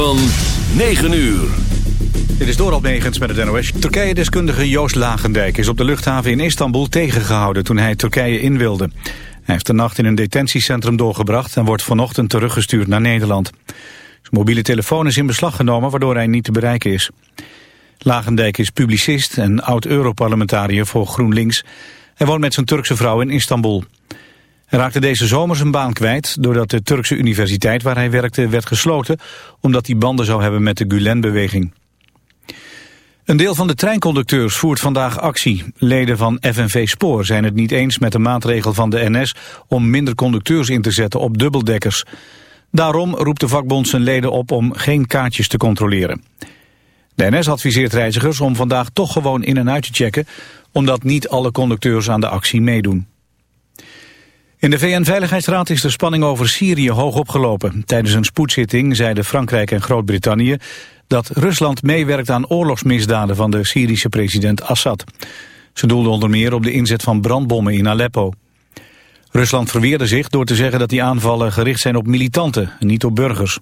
van 9 uur. Dit is Doral Negens met het NOS. Turkije-deskundige Joost Lagendijk is op de luchthaven in Istanbul tegengehouden toen hij Turkije in wilde. Hij heeft de nacht in een detentiecentrum doorgebracht en wordt vanochtend teruggestuurd naar Nederland. Zijn mobiele telefoon is in beslag genomen waardoor hij niet te bereiken is. Lagendijk is publicist en oud-Europarlementariër voor GroenLinks. Hij woont met zijn Turkse vrouw in Istanbul. Hij raakte deze zomer zijn baan kwijt doordat de Turkse universiteit waar hij werkte werd gesloten omdat hij banden zou hebben met de Gulen-beweging. Een deel van de treinconducteurs voert vandaag actie. Leden van FNV Spoor zijn het niet eens met de maatregel van de NS om minder conducteurs in te zetten op dubbeldekkers. Daarom roept de vakbond zijn leden op om geen kaartjes te controleren. De NS adviseert reizigers om vandaag toch gewoon in en uit te checken, omdat niet alle conducteurs aan de actie meedoen. In de VN-veiligheidsraad is de spanning over Syrië hoog opgelopen. Tijdens een spoedzitting zeiden Frankrijk en Groot-Brittannië dat Rusland meewerkt aan oorlogsmisdaden van de Syrische president Assad. Ze doelden onder meer op de inzet van brandbommen in Aleppo. Rusland verweerde zich door te zeggen dat die aanvallen gericht zijn op militanten en niet op burgers.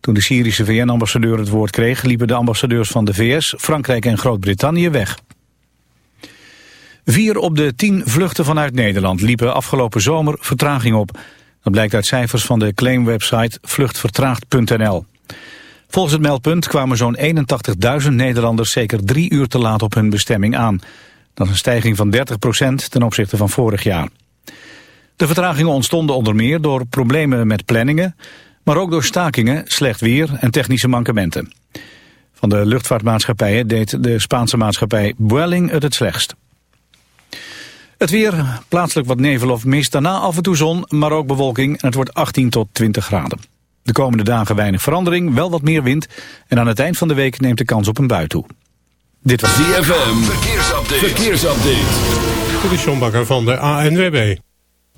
Toen de Syrische VN-ambassadeur het woord kreeg, liepen de ambassadeurs van de VS, Frankrijk en Groot-Brittannië weg. Vier op de tien vluchten vanuit Nederland liepen afgelopen zomer vertraging op. Dat blijkt uit cijfers van de claimwebsite vluchtvertraagd.nl. Volgens het meldpunt kwamen zo'n 81.000 Nederlanders zeker drie uur te laat op hun bestemming aan. Dat is een stijging van 30% ten opzichte van vorig jaar. De vertragingen ontstonden onder meer door problemen met planningen, maar ook door stakingen, slecht weer en technische mankementen. Van de luchtvaartmaatschappijen deed de Spaanse maatschappij Vueling het het slechtst. Het weer, plaatselijk wat nevel of mist, daarna af en toe zon, maar ook bewolking en het wordt 18 tot 20 graden. De komende dagen weinig verandering, wel wat meer wind en aan het eind van de week neemt de kans op een bui toe. Dit was ZFM, verkeersupdate. verkeersupdate. Dit van de ANWB.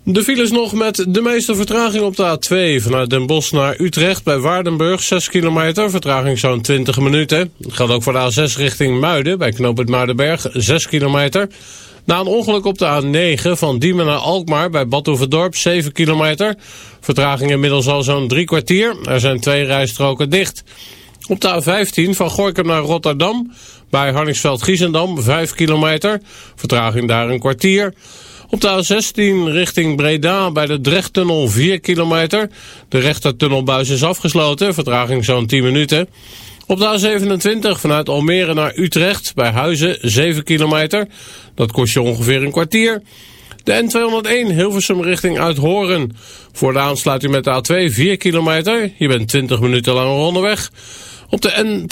De files nog met de meeste vertraging op de A2 vanuit Den Bosch naar Utrecht bij Waardenburg 6 kilometer, vertraging zo'n 20 minuten. Dat geldt ook voor de A6 richting Muiden bij knooppunt Muidenberg 6 kilometer. Na een ongeluk op de A9 van Diemen naar Alkmaar bij Badhoevedorp 7 kilometer. Vertraging inmiddels al zo'n drie kwartier. Er zijn twee rijstroken dicht. Op de A15 van Gorkum naar Rotterdam bij Harningsveld-Giezendam 5 kilometer. Vertraging daar een kwartier. Op de A16 richting Breda bij de Drechttunnel 4 kilometer. De rechtertunnelbuis is afgesloten, vertraging zo'n 10 minuten. Op de A27 vanuit Almere naar Utrecht bij Huizen 7 kilometer. Dat kost je ongeveer een kwartier. De N201 Hilversum richting Uithoren. Voor de aansluiting met de A2 4 kilometer. Je bent 20 minuten lang onderweg. Op de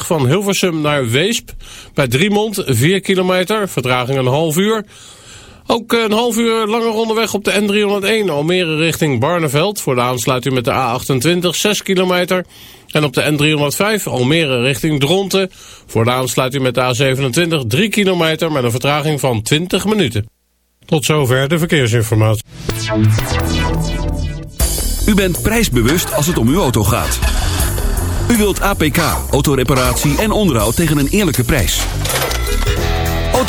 N236 van Hilversum naar Weesp. Bij Driemond 4 kilometer. Vertraging een half uur. Ook een half uur langer onderweg op de N301 Almere richting Barneveld. Voor de aansluiting met de A28 6 kilometer. En op de N305 Almere richting Dronten. Voor de aansluiting met de A27 3 kilometer met een vertraging van 20 minuten. Tot zover de verkeersinformatie. U bent prijsbewust als het om uw auto gaat. U wilt APK, autoreparatie en onderhoud tegen een eerlijke prijs.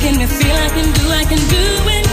Making me feel I can do, I can do anything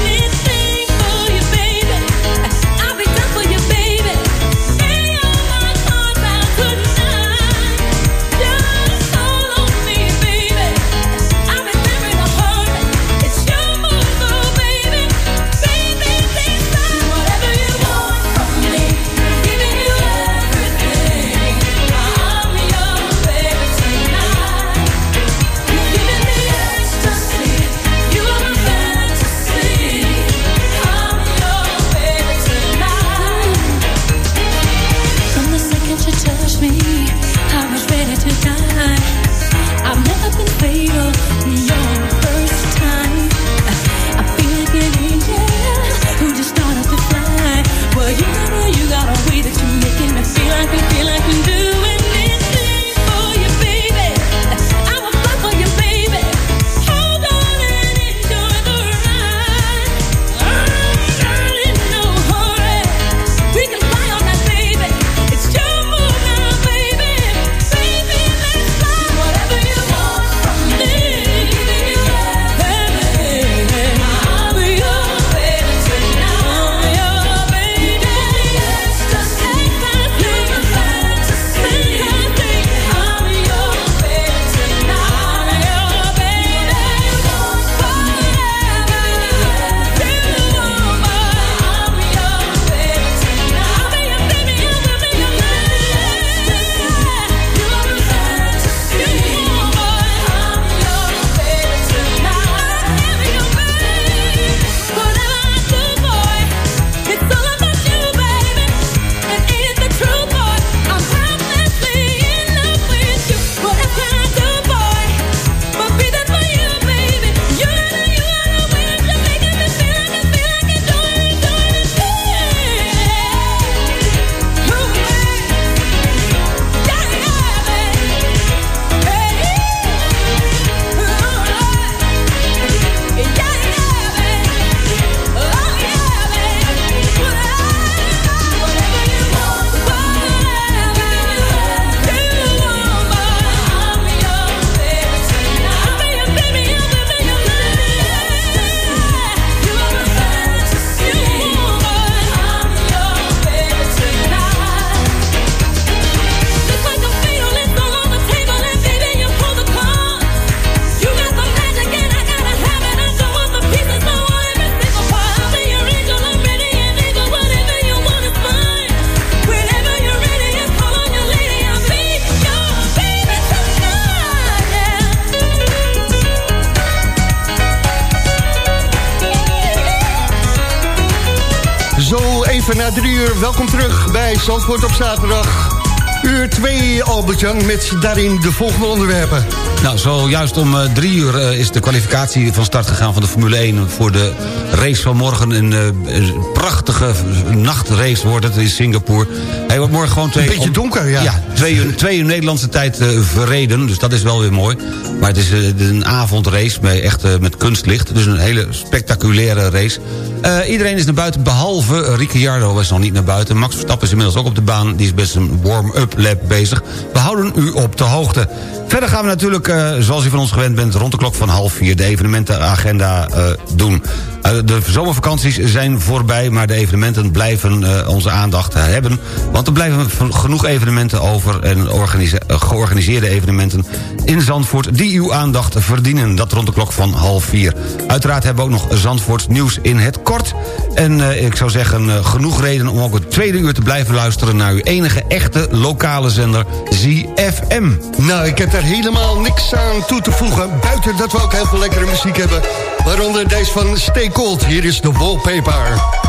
Zandvoort op zaterdag. Uur 2, Albert-Jan, met daarin de volgende onderwerpen. Nou, zojuist om eh, drie uur eh, is de kwalificatie van start gegaan van de Formule 1... voor de race van morgen. Een eh, prachtige nachtrace wordt het in Singapore. Hij wordt morgen gewoon twee... Een beetje donker, ja. Ja, twee uur, twee uur Nederlandse tijd verreden. Dus dat is wel weer mooi. Maar het is eh, een avondrace met, echt eh, met kunstlicht. Dus een hele spectaculaire race. Eh, iedereen is naar buiten, behalve eh, Ricciardo is nog niet naar buiten. Max Verstappen is inmiddels ook op de baan. Die is best een warm-up lap bezig. We houden u op de hoogte. Verder gaan we natuurlijk, eh, zoals u van ons gewend bent... rond de klok van half vier de evenementenagenda eh, doen. Eh, de zomervakanties zijn voorbij, maar de evenementen blijven onze aandacht hebben. Want er blijven genoeg evenementen over... en organise- georganiseerde evenementen in Zandvoort... die uw aandacht verdienen. Dat rond de klok van half vier. Uiteraard hebben we ook nog Zandvoort nieuws in het kort. En ik zou zeggen, genoeg reden om ook het tweede uur te blijven luisteren... naar uw enige echte lokale zender ZFM. Nou, ik heb daar helemaal niks aan toe te voegen. Buiten dat we ook heel veel lekkere muziek hebben. Waaronder deze van Stay Cold. Hier is de wallpaper.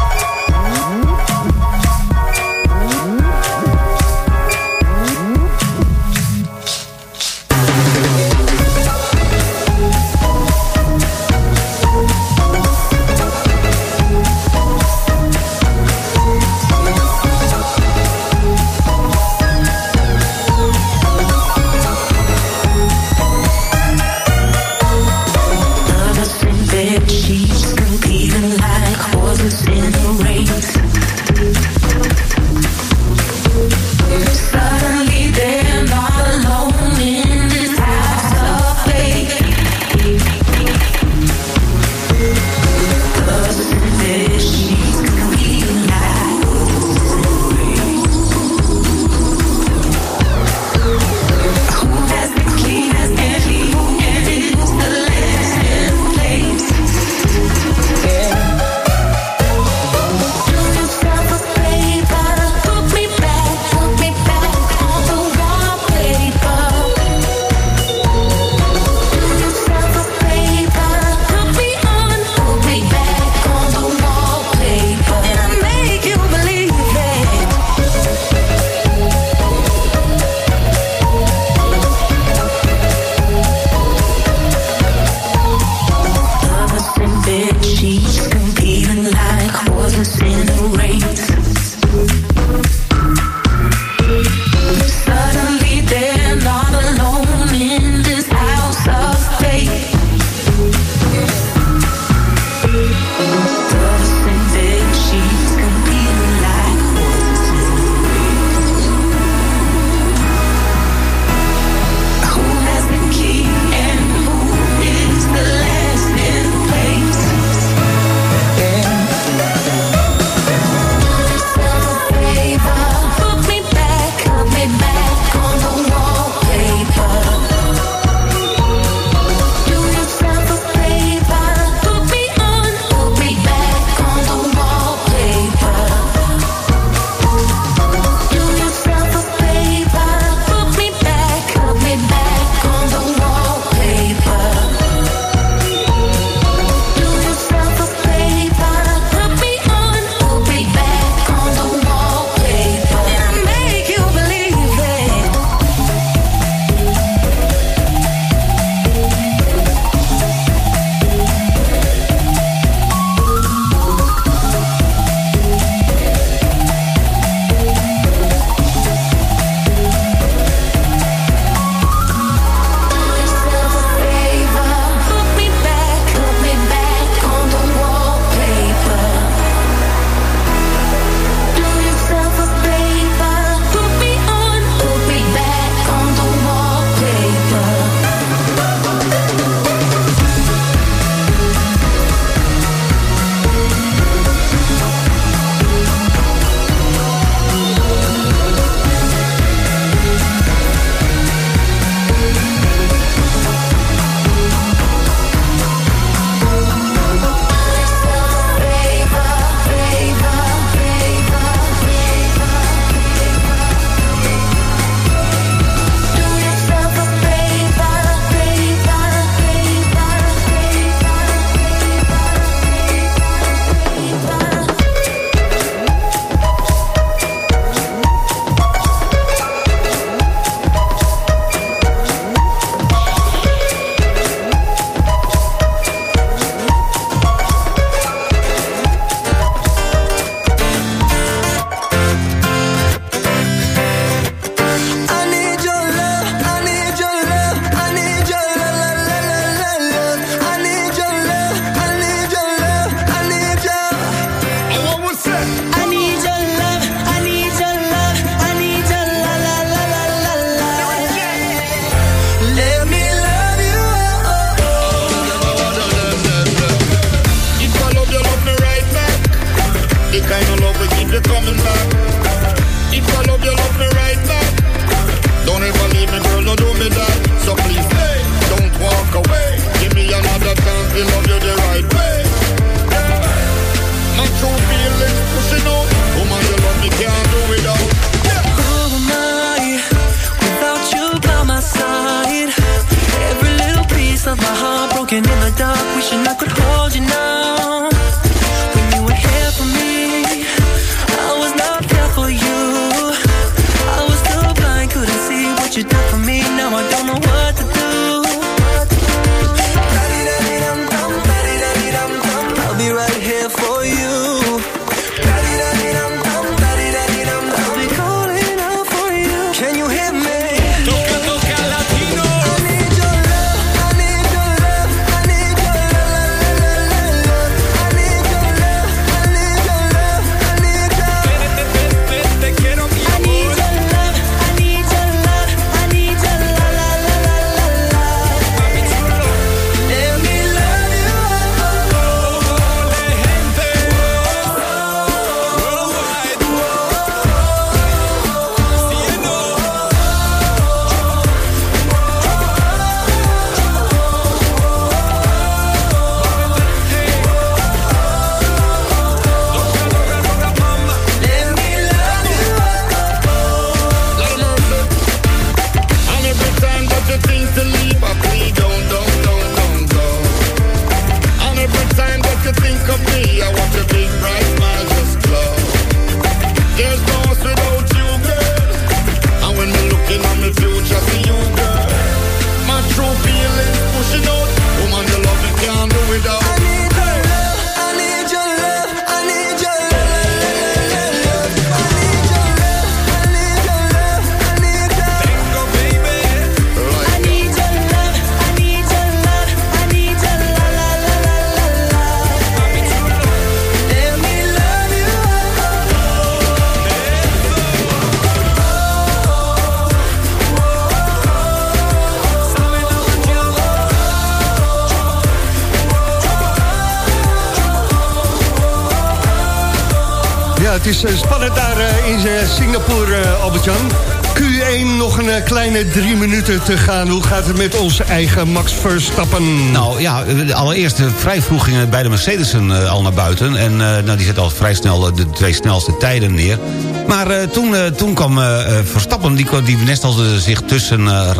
Het is eh, spannend daar eh, in eh, Singapore, Albert-Jan. Q1 nog een kleine drie minuten te gaan. Hoe gaat het met onze eigen Max Verstappen? Nou ja, allereerst vrij vroeg gingen beide Mercedes'en al naar buiten. En nou, die zetten al vrij snel de twee snelste tijden neer. Maar toen, toen kwam Verstappen, die, die nestelde zich tussen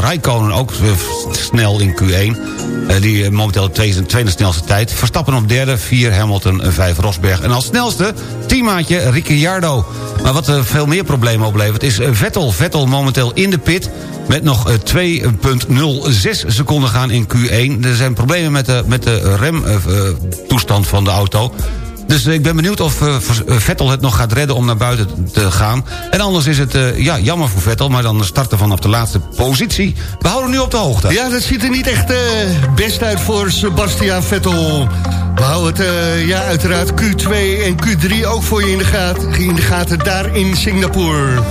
Raikkonen ook snel in Q1. Eh, die eh, momenteel de tweede, snelste tijd. Verstappen op derde, vier Hamilton, en vijf Rosberg. En als snelste teammaatje Ricciardo. Maar wat veel meer problemen oplevert is eh, Vettel. Vettel momenteel in de pit met nog eh, 2,06 seconden gaan in Q1. Er zijn problemen met de, met de remtoestand van de auto. Dus eh, ik ben benieuwd of eh, eh, Vettel het nog gaat redden om naar buiten te gaan. En anders is het eh, ja, jammer voor Vettel, maar dan starten vanaf de laatste positie. We houden nu op de hoogte. Ja, dat ziet er niet echt eh, best uit voor Sebastian Vettel. We houden het eh, ja, uiteraard Q2 en Q3 ook voor je in de, gaten, in de gaten daar in Singapore.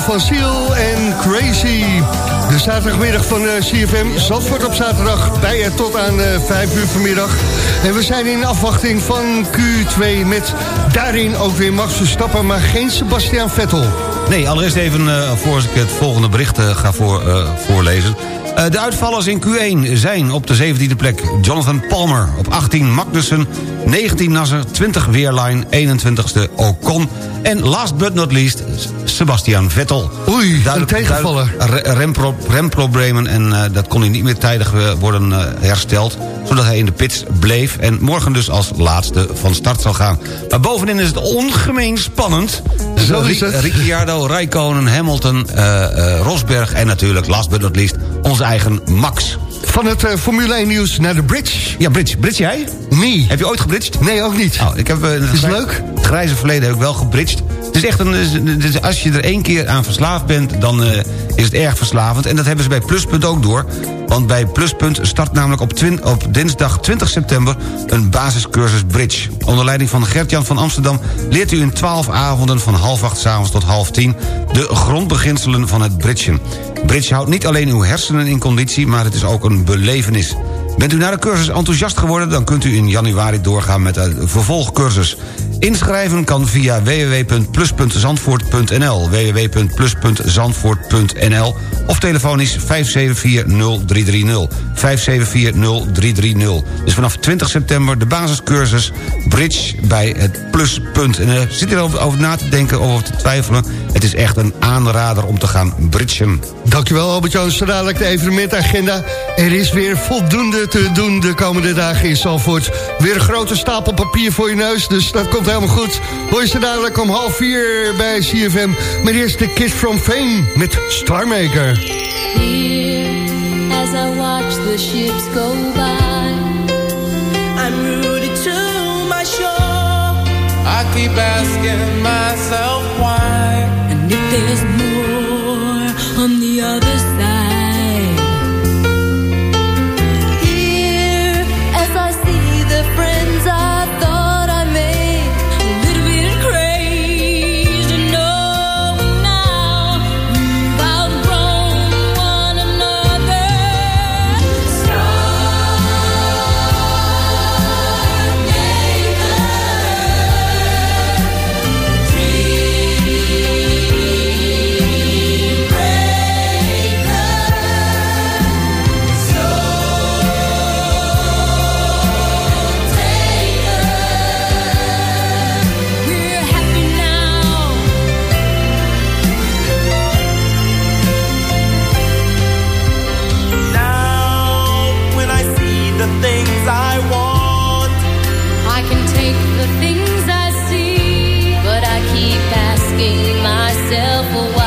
Van Seal en Crazy. De zaterdagmiddag van eh, CFM Zandvoort op zaterdag bij je tot aan eh 5 uur vanmiddag. En we zijn in afwachting van Q2 met daarin ook weer Max Verstappen, maar geen Sebastian Vettel. Nee, allereerst even eh voor ik het volgende bericht ga voor, voorlezen. De uitvallers in Q1 zijn op de 17e plek Jonathan Palmer. Op 18 Magnussen, 19 Nasser, 20 Weerline, 21ste Ocon. En last but not least Sebastian Vettel. Oei, Duidelijk- een tegenvaller. rempro- remproblemen en eh, dat kon hij niet meer tijdig eh, worden eh, hersteld... zodat hij in de pits bleef en morgen dus als laatste van start zal gaan. Maar bovenin is het ongemeen spannend. Zo is het. Ricciardo, Rijkonen, Hamilton, Rosberg en natuurlijk, last but not least, onze eigen Max. Van het Formule 1 nieuws naar de bridge. Ja, bridge. Bridge jij? Nee. Heb je ooit gebridged? Nee, ook niet. Nou, ik heb, het Is leuk? Het grijze verleden heb ik wel gebridged. Het is echt een, als je er één keer aan verslaafd bent, dan eh, is het erg verslavend. En dat hebben ze bij Pluspunt ook door. Want bij Pluspunt start namelijk op, dinsdag 20 september... een basiscursus Bridge. Onder leiding van Gert-Jan van Amsterdam... leert u in 12 avonden van half acht 's avonds tot half tien... de grondbeginselen van het bridgen. Bridge houdt niet alleen uw hersenen in conditie... maar het is ook een belevenis. Bent u na de cursus enthousiast geworden... dan kunt u in januari doorgaan met een vervolgcursus. Inschrijven kan via www.plus.zandvoort.nl www.plus.zandvoort.nl of telefonisch 5740330 5740330 Dus vanaf 20 september de basiscursus Bridge bij het Pluspunt. En zit er over, na te denken of over te twijfelen... het is echt een aanrader om te gaan bridgen. Dankjewel Albert-Jan, dadelijk de evenementagenda. Er is weer voldoende te doen de komende dagen in Zalvoort. Weer een grote stapel papier voor je neus, dus dat komt helemaal goed. Hoor je ze dadelijk om half vier bij CFM. Maar eerst de Kids from Fame met Starmaker. Here, as I watch the ships go by, I'm rooted to my shore. I keep asking myself why. And if there's more on the other myself away.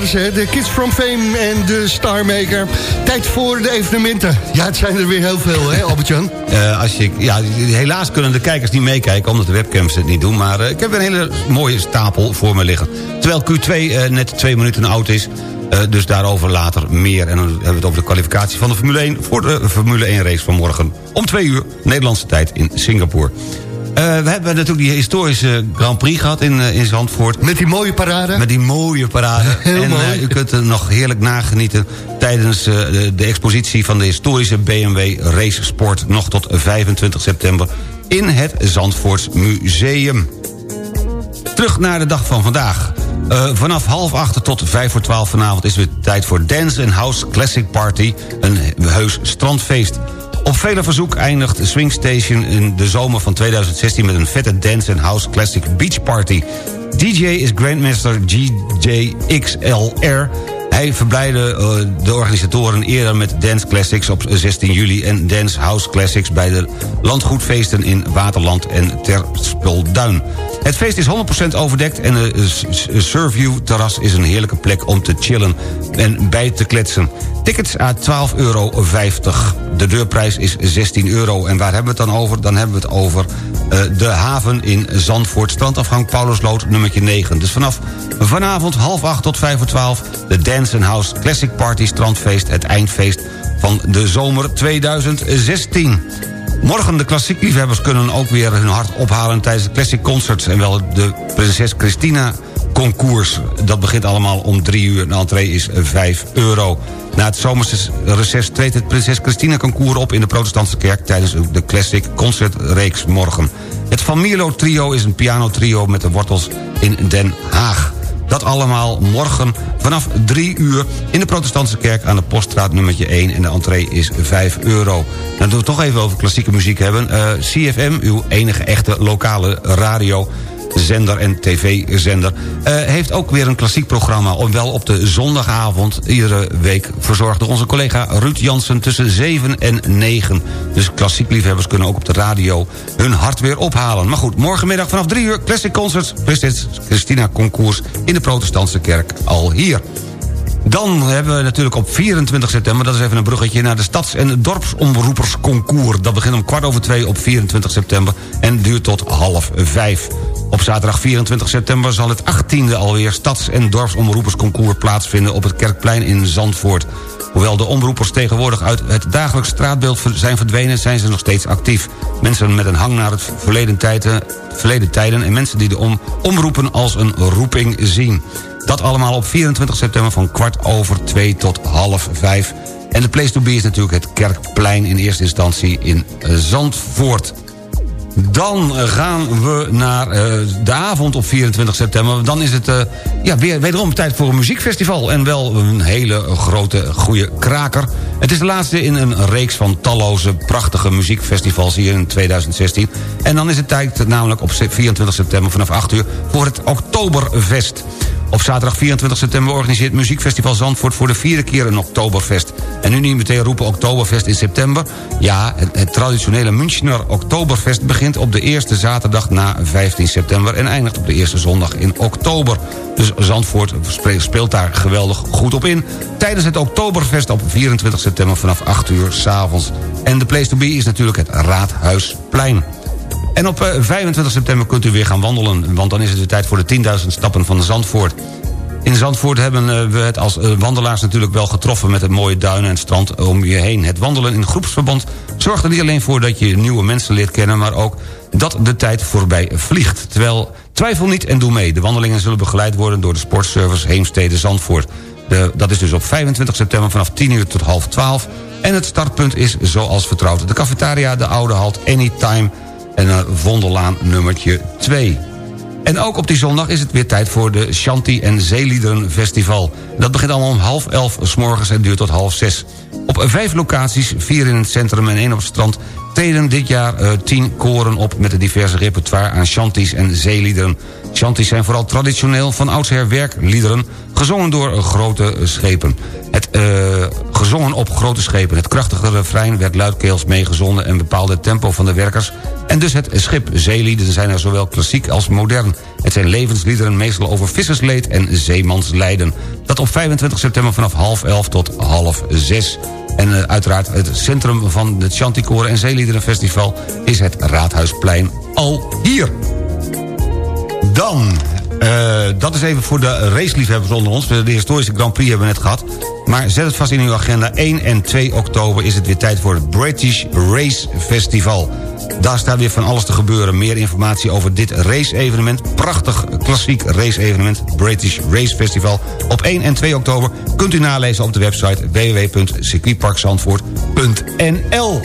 De Kids from Fame en de Starmaker. Tijd voor de evenementen. Ja, het zijn er weer heel veel, hè, Albert-Jan? Eh, als ja, helaas kunnen de kijkers niet meekijken... omdat de webcams het niet doen. Maar eh, ik heb een hele mooie stapel voor me liggen. Terwijl Q2 eh, net twee minuten oud is... dus daarover later meer. En dan hebben we het over de kwalificatie van de Formule 1... voor de Formule 1 race van morgen om twee uur Nederlandse tijd in Singapore. Eh, we hebben natuurlijk die historische Grand Prix gehad in, eh, in Zandvoort. Met die mooie parade. Met die mooie parade. Heel en mooi. eh, u kunt er nog heerlijk nagenieten... tijdens de, de expositie van de historische BMW Race Sport... nog tot 25 september in het Zandvoorts Museum. Terug naar de dag van vandaag. Vanaf half acht tot vijf voor twaalf vanavond is het weer tijd voor Dance and House Classic Party. Een heus strandfeest. Op vele verzoek eindigt Swing Station in de zomer van 2016... met een vette Dance and House Classic Beach Party. DJ is Grandmaster GJXLR... Hij verblijde eh, de organisatoren eerder met Dance Classics op 16 juli... en Dance House Classics bij de landgoedfeesten in Waterland en Terspelduin. Het feest is 100% overdekt en de Surview-terras is een heerlijke plek om te chillen en bij te kletsen. Tickets à 12,50 euro. De deurprijs is 16 euro. En waar hebben we het dan over? Dan hebben we het over eh, de haven in Zandvoort. Strandafgang Paulusloot, nummertje 9. Dus vanaf vanavond half acht tot vijf voor twaalf... de Dance House Classic Party Strandfeest... het eindfeest van de zomer 2016. Morgen de klassiek liefhebbers kunnen ook weer hun hart ophalen... tijdens de Classic Concerts en wel de Prinses Christina concours. Dat begint allemaal om drie uur. De entree is 5 euro. Na het zomerreces treedt het Prinses Christina concours op... in de protestantse kerk tijdens de Classic Concertreeks morgen. Het Van Mierlo trio is een pianotrio met de wortels in Den Haag. Dat allemaal morgen vanaf 3 uur in de protestantse kerk aan de poststraat nummertje 1. En de entree is 5 euro. Dan doen we het toch even over klassieke muziek hebben. Eh, CFM, uw enige echte lokale radio zender en tv-zender... eh, heeft ook weer een klassiek programma. Wel op de zondagavond iedere week verzorgd onze collega Ruud Jansen... tussen 7 en 9. Dus klassiek liefhebbers kunnen ook op de radio hun hart weer ophalen. Maar goed, morgenmiddag vanaf 3 uur... Classic Concerts, Christina Concours... in de protestantse kerk al hier. Dan hebben we natuurlijk op 24 september... dat is even een bruggetje naar de Stads- en Dorpsomroepersconcours. Dat begint om kwart over twee op 24 september... en duurt tot half vijf. Op zaterdag 24 september zal het 18e alweer... Stads- en Dorpsomroepersconcours plaatsvinden... op het Kerkplein in Zandvoort. Hoewel de omroepers tegenwoordig uit het dagelijks straatbeeld zijn verdwenen... zijn ze nog steeds actief. Mensen met een hang naar het verleden tijden, verleden tijden... en mensen die de om, omroepen als een roeping zien. Dat allemaal op 24 september van kwart over twee tot half vijf. En de place to be is natuurlijk het Kerkplein in eerste instantie in Zandvoort. Dan gaan we naar eh, de avond op 24 september. Dan is het eh, ja, weer, wederom tijd voor een muziekfestival. En wel een hele grote, goede kraker. Het is de laatste in een reeks van talloze prachtige muziekfestivals hier in 2016. En dan is het tijd namelijk op 24 september vanaf 8 uur voor het Oktoberfest. Op zaterdag 24 september organiseert Muziekfestival Zandvoort... voor de vierde keer een Oktoberfest. En nu niet meteen roepen Oktoberfest in september. Ja, het, het traditionele Münchner Oktoberfest begint op de eerste zaterdag na 15 september... en eindigt op de eerste zondag in oktober. Dus Zandvoort spe- speelt daar geweldig goed op in. Tijdens het Oktoberfest op 24 september vanaf 8 uur s'avonds. En de place to be is natuurlijk het Raadhuisplein. En op eh, 25 september kunt u weer gaan wandelen... want dan is het de tijd voor de 10.000 stappen van Zandvoort. In Zandvoort hebben eh, we het als eh, wandelaars natuurlijk wel getroffen... met het mooie duinen en strand om je heen. Het wandelen in groepsverband zorgt er niet alleen voor... dat je nieuwe mensen leert kennen, maar ook dat de tijd voorbij vliegt. Terwijl, twijfel niet en doe mee. De wandelingen zullen begeleid worden door de sportservice Heemstede Zandvoort. De, dat is dus op 25 september vanaf 10 uur tot half 12. En het startpunt is zoals vertrouwd. De cafetaria, de Oude Halt, Anytime en Vondellaan nummertje 2. En ook op die zondag is het weer tijd voor de Shanti en Zeeliederen Festival. Dat begint allemaal om half elf s morgens en duurt tot half zes. Op vijf locaties, vier in het centrum en één op het strand... treden dit jaar eh, tien koren op met een diverse repertoire aan Shanties en Zeeliederen. Shanti Shanties zijn vooral traditioneel van oudsher werkliederen... gezongen door grote schepen. Het, eh, gezongen op grote schepen. Het krachtige refrein werd luidkeels meegezonden... en bepaalde het tempo van de werkers. En dus het schip zeelieden zijn er zowel klassiek als modern. Het zijn levensliederen meestal over vissersleed en zeemanslijden. Dat op 25 september vanaf half elf tot half zes. En eh, uiteraard het centrum van het Chanticoren en Zeeliederenfestival... is het Raadhuisplein al hier. Dan, eh, dat is even voor de raceliefhebbers onder ons. De historische Grand Prix hebben we net gehad. Maar zet het vast in uw agenda. 1 en 2 oktober is het weer tijd voor het British Race Festival. Daar staat weer van alles te gebeuren. Meer informatie over dit race-evenement. Prachtig klassiek race-evenement. British Race Festival. Op 1 en 2 oktober kunt u nalezen op de website www.circuitparkzandvoort.nl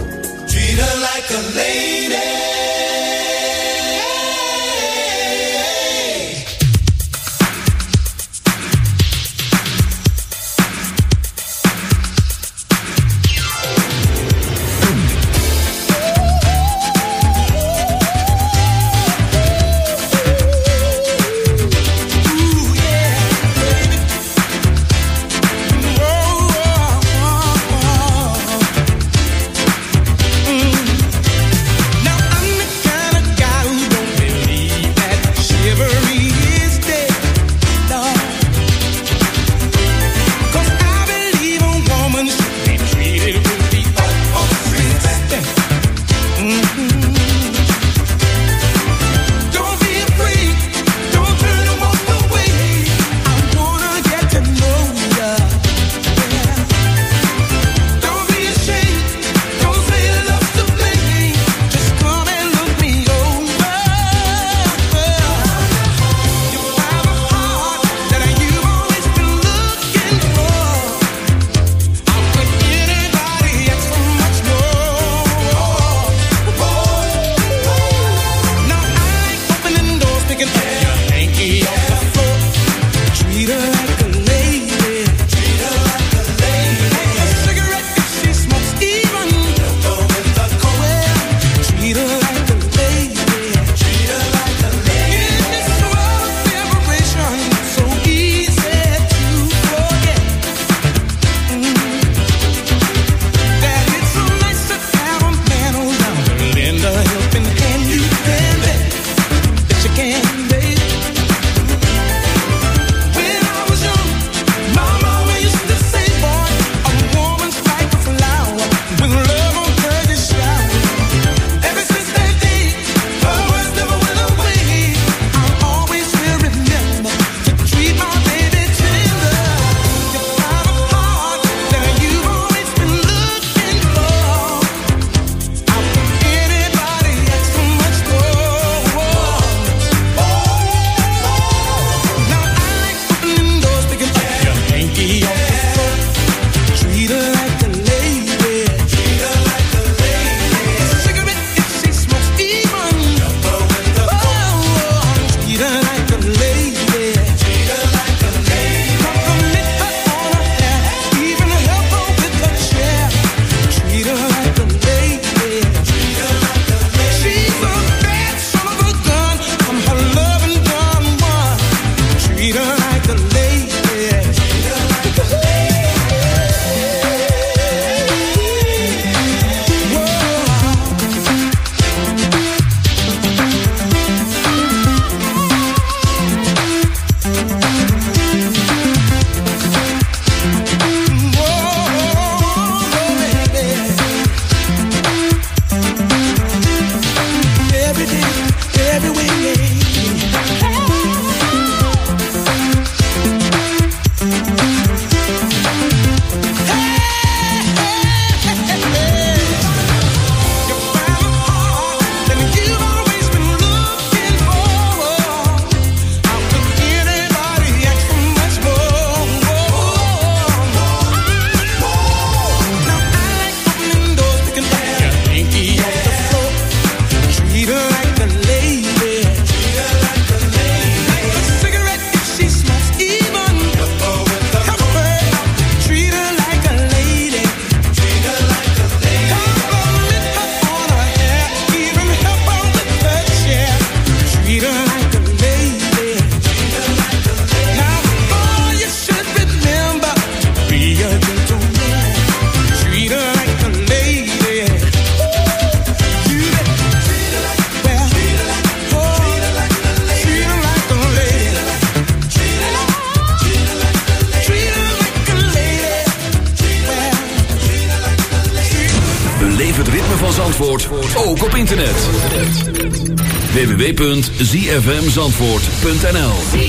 zfmzandvoort.nl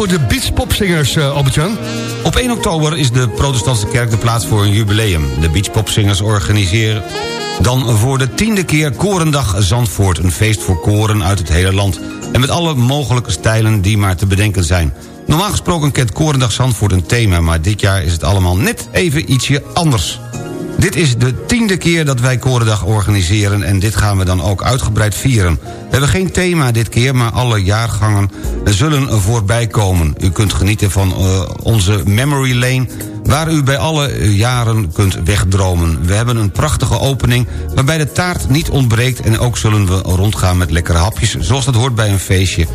Voor de beachpopzingers, uh, Albert-Jan. Op 1 oktober is de protestantse kerk de plaats voor een jubileum. De beachpopzingers organiseren dan voor de tiende keer Korendag Zandvoort. Een feest voor koren uit het hele land. En met alle mogelijke stijlen die maar te bedenken zijn. Normaal gesproken kent Korendag Zandvoort een thema... maar dit jaar is het allemaal net even ietsje anders. Dit is de tiende keer dat wij Korendag organiseren... en dit gaan we dan ook uitgebreid vieren. We hebben geen thema dit keer, maar alle jaargangen zullen voorbij komen. U kunt genieten van uh, onze Memory Lane... waar u bij alle jaren kunt wegdromen. We hebben een prachtige opening waarbij de taart niet ontbreekt... en ook zullen we rondgaan met lekkere hapjes... zoals dat hoort bij een feestje.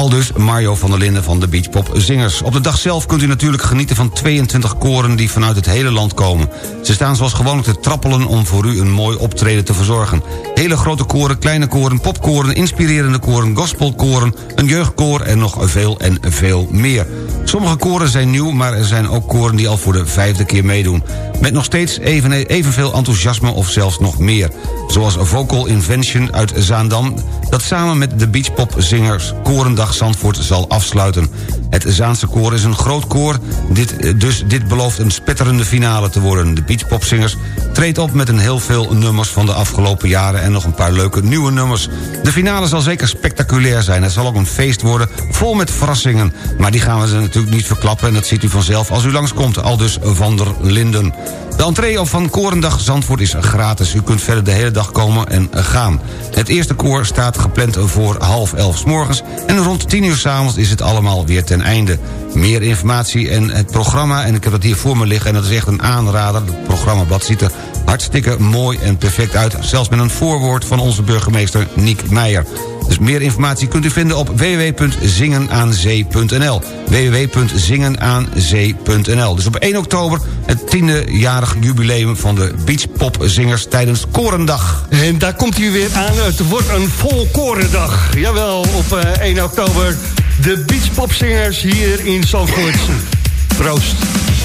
Aldus Mario van der Linden van de Beachpop Zingers. Op de dag zelf kunt u natuurlijk genieten van 22 koren die vanuit het hele land komen. Ze staan zoals gewoonlijk te trappelen om voor u een mooi optreden te verzorgen. Hele grote koren, kleine koren, popkoren, inspirerende koren, gospelkoren... een jeugdkoor en nog veel en veel meer. Sommige koren zijn nieuw, maar er zijn ook koren die al voor de vijfde keer meedoen. Met nog steeds even, evenveel enthousiasme of zelfs nog meer. Zoals Vocal Invention uit Zaandam... dat samen met de Beachpop-zingers Korendag Zandvoort zal afsluiten. Het Zaanse koor is een groot koor, dit, dus dit belooft een spetterende finale te worden. De Beachpopzingers treedt op met een heel veel nummers van de afgelopen jaren... en nog een paar leuke nieuwe nummers. De finale zal zeker spectaculair zijn. Het zal ook een feest worden, vol met verrassingen. Maar die gaan we ze natuurlijk niet verklappen... en dat ziet u vanzelf als u langskomt, al dus Van der Linden. De entree van Korendag Zandvoort is gratis. U kunt verder de hele dag komen en gaan. Het eerste koor staat gepland voor half elf s morgens... en rond tien uur s'avonds is het allemaal weer ten einde. Meer informatie en het programma, en ik heb dat hier voor me liggen... en dat is echt een aanrader. Het programmablad ziet er hartstikke mooi en perfect uit. Zelfs met een voorwoord van onze burgemeester Niek Meijer. Dus meer informatie kunt u vinden op www.zingenaanzee.nl www.zingenaanzee.nl Dus op 1 oktober het tiende jarig jubileum van de beachpopzingers tijdens Korendag. En daar komt hij weer aan. Het wordt een volkorendag. Jawel, op eh, 1 oktober. De beachpopzingers hier in Zandvoort. Proost.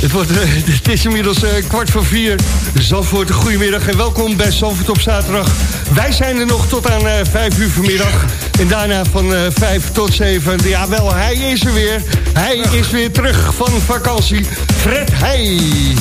Het, wordt, eh, het is inmiddels eh, kwart voor vier. Zandvoort, goedemiddag en welkom bij Zandvoort op zaterdag. Wij zijn er nog tot aan eh, vijf uur vanmiddag. En daarna van vijf tot zeven. Jawel, hij is er weer. Hij is weer terug van vakantie. Fred Heij.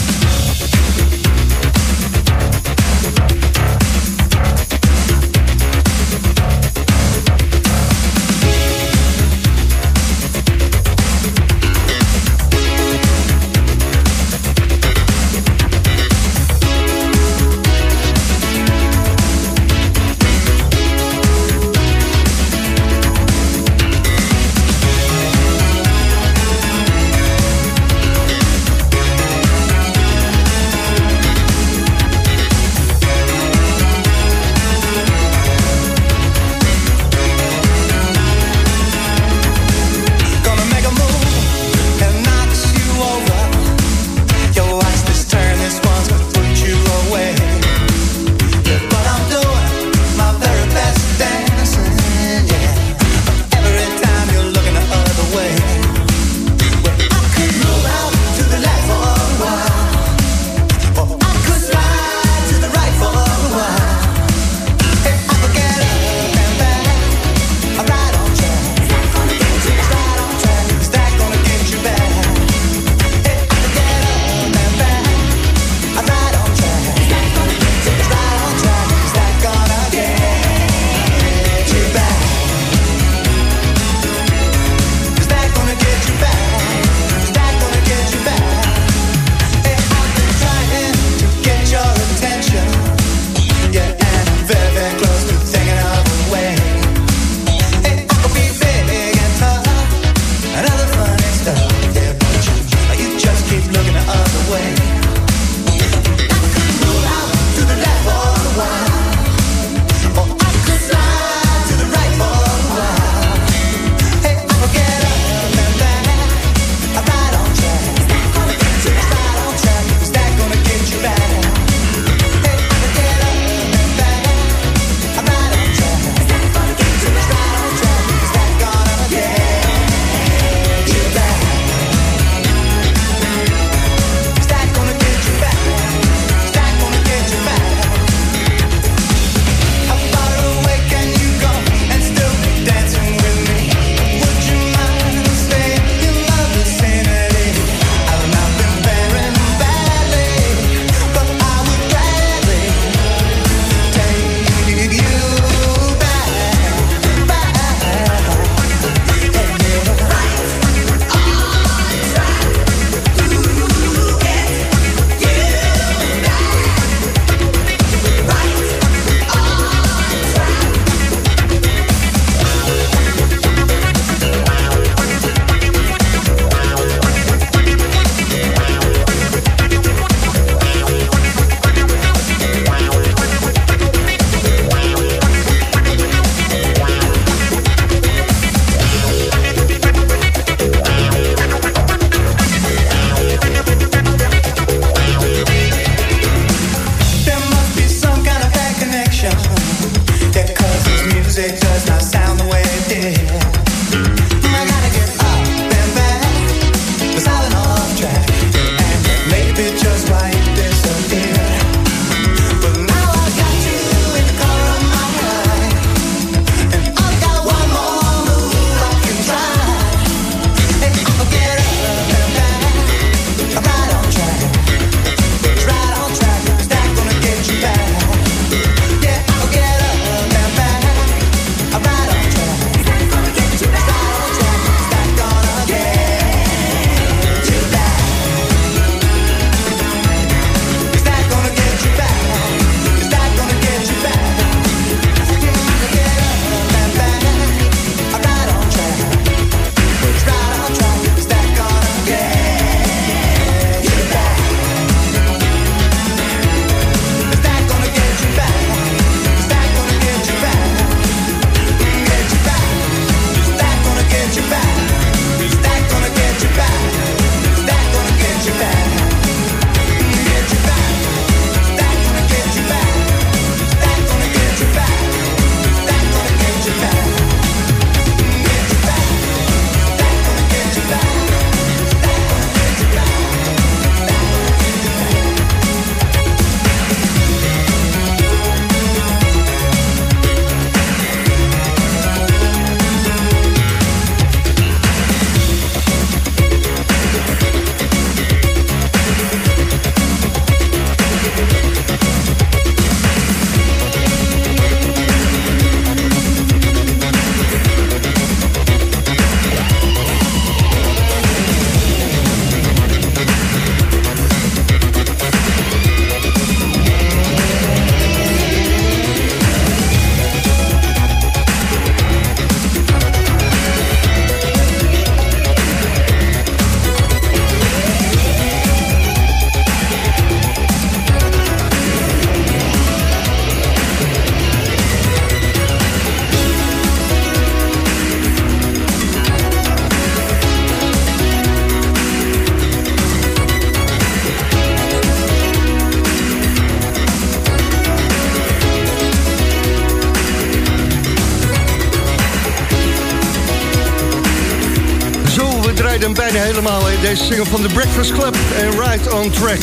Single van The Breakfast Club en Right on Track.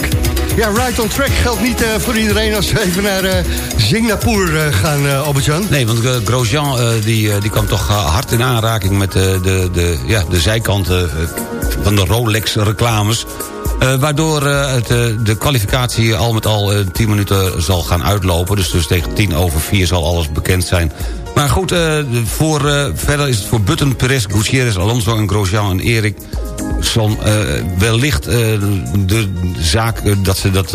Ja, Right on Track geldt niet eh, voor iedereen als we even naar eh, Singapore eh, gaan, uh. Nee, want uh, Grosjean uh, die, die kwam toch hard in aanraking met de, de, de, ja, de zijkanten van de Rolex-reclames. Uh, waardoor uh, het, uh, de kwalificatie al met al 10 minuten zal gaan uitlopen. Dus, dus tegen 10 over 4 zal alles bekend zijn. Maar goed, voor, verder is het voor Button, Perez, Gutierrez, Alonso en Grosjean en Erik... Zal, wellicht de zaak dat ze dat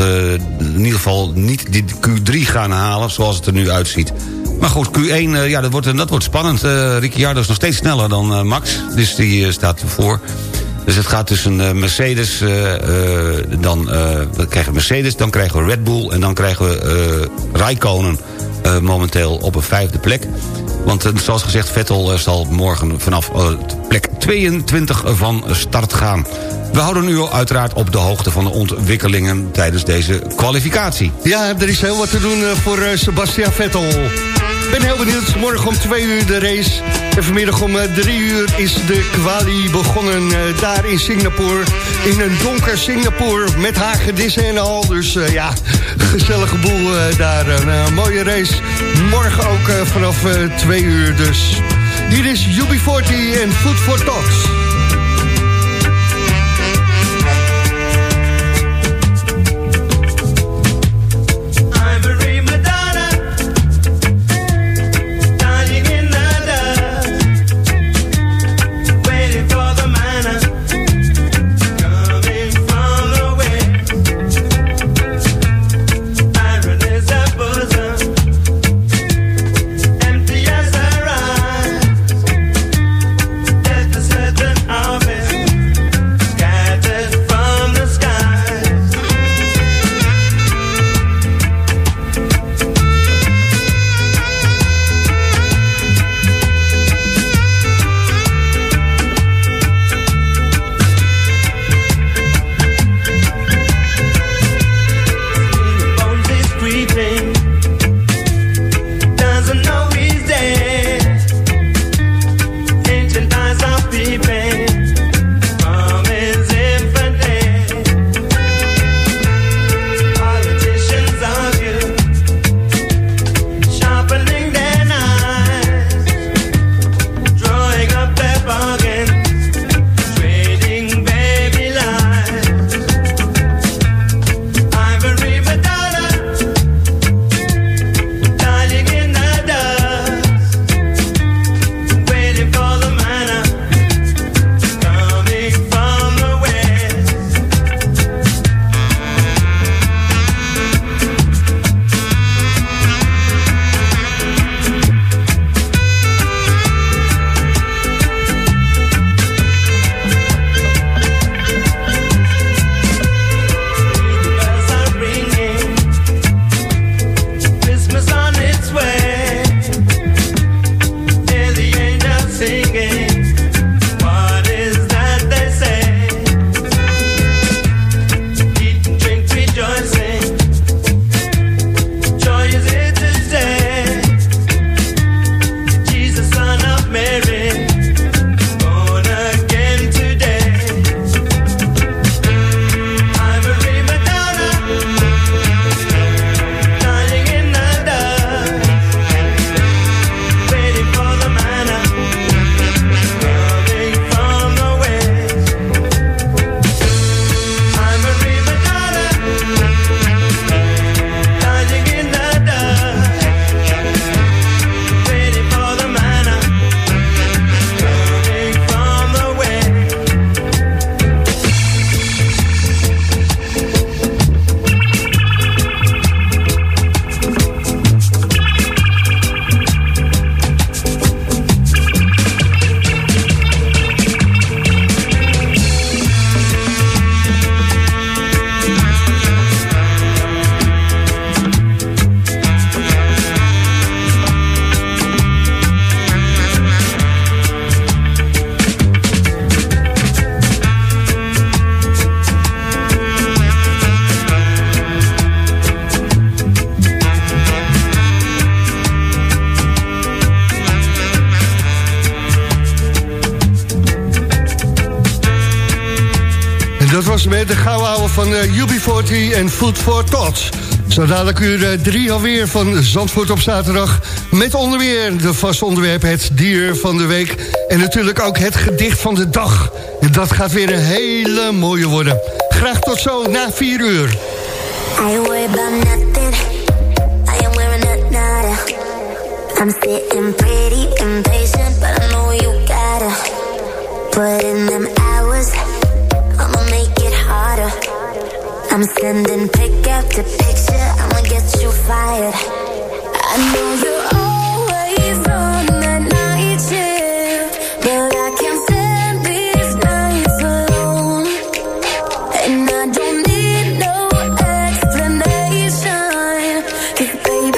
in ieder geval niet die Q3 gaan halen... zoals het er nu uitziet. Maar goed, Q1, ja, dat, wordt, dat wordt spannend. Ricciardo is nog steeds sneller dan Max, dus die staat ervoor. Dus het gaat tussen Mercedes, uh, uh, dan we krijgen Mercedes, dan krijgen we Red Bull... en dan krijgen we Raikkonen momenteel op een vijfde plek. Want zoals gezegd, Vettel zal morgen vanaf plek 22 van start gaan. We houden u uiteraard op de hoogte van de ontwikkelingen tijdens deze kwalificatie. Ja, er is heel wat te doen voor Sebastian Vettel. Ben heel benieuwd. Morgen om twee uur de race. En vanmiddag om drie uur is de quali begonnen uh, daar in Singapore. In een donker Singapore met hagedissen en al. Dus uh, ja, gezellige boel daar. Een mooie race. Morgen ook vanaf twee uur dus. Hier is UB40 en Food for Thoughts. Eh, UB40 en Food for Thoughts. Zo dadelijk uur 3 alweer van Zandvoort op zaterdag... met onderweer de vaste onderwerp het dier van de week... en natuurlijk ook het gedicht van de dag. En dat gaat weer een hele mooie worden. Graag tot zo na 4 uur. I worried about nothing. I am wearing a. I'm sitting pretty impatient, but I know you gotta put in them I'm sending pick after picture. I'ma get you fired. I know you're always on that night shift, but I can't stand these nights alone. And I don't need no explanation. baby,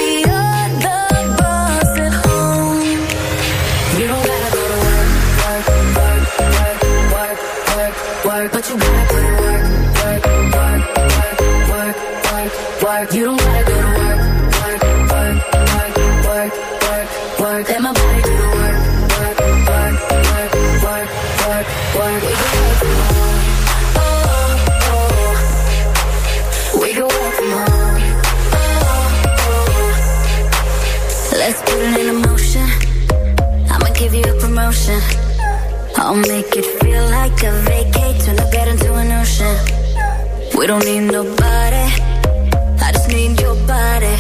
I'll make it feel like a vacate. Turn a bed into an ocean. We don't need nobody. I just need your body.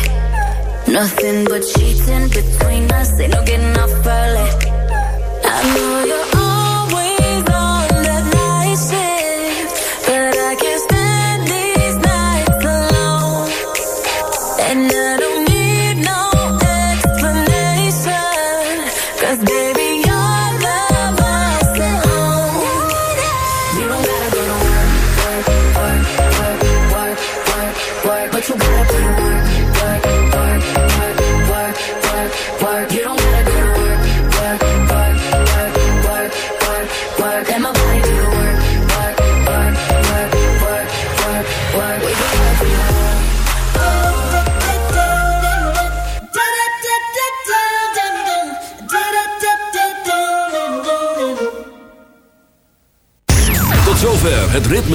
Nothing but cheating between us. Ain't no getting off early. I know you're